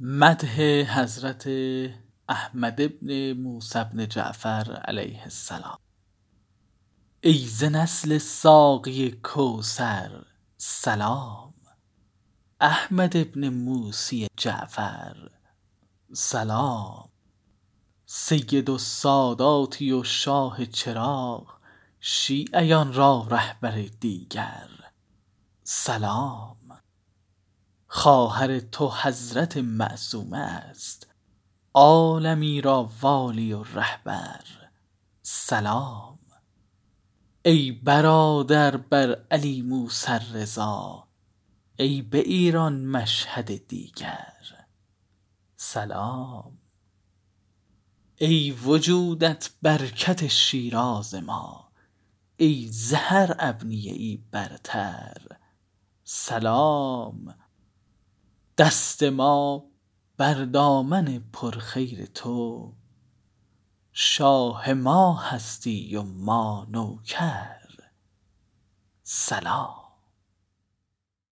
مدح حضرت احمد بن موسی بن جعفر علیه السلام. ای ز نسل ساقی کوثر سلام. احمد بن موسی جعفر سلام. سیدالساداتی و شاه چراغ شیعیان را رهبر دیگر سلام. خواهر تو حضرت معصومه است. عالمی را والی و رهبر. سلام. ای برادر بر علی موسی رضا ای به ایران مشهد دیگر. سلام. ای وجودت برکت شیراز ما ای ز هر ابنیه ای برتر. سلام. دست ما بر دامن پرخیر تو. شاه ما هستی و ما نوکر. سلام.